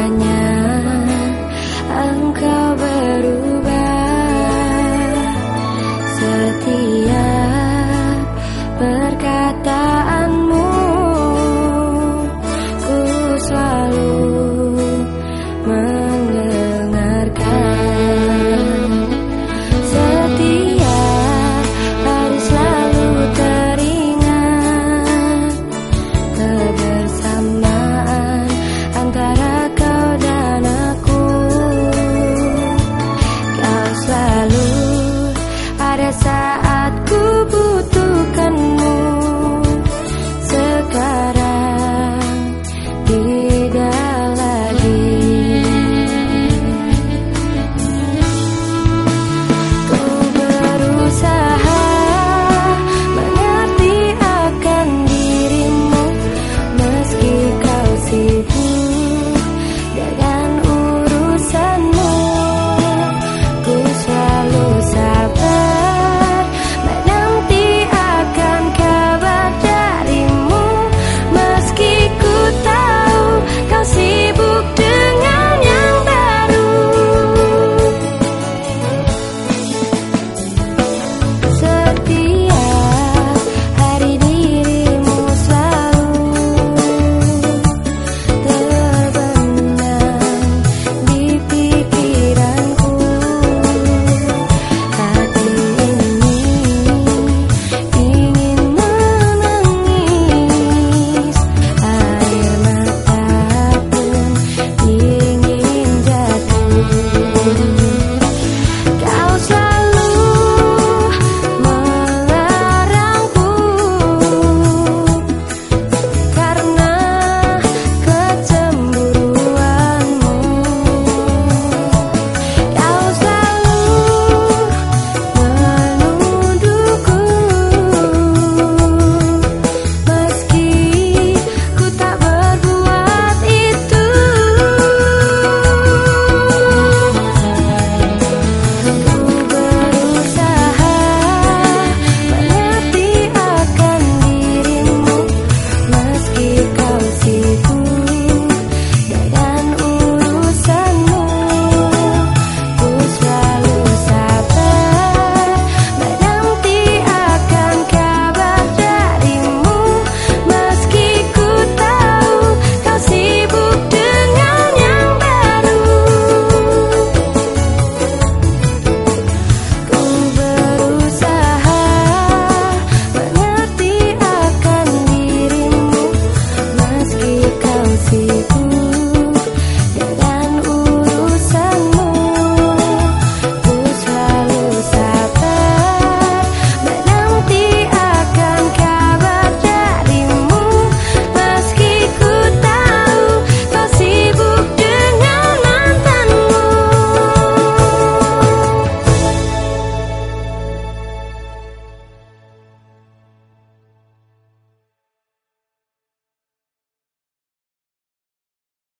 hanya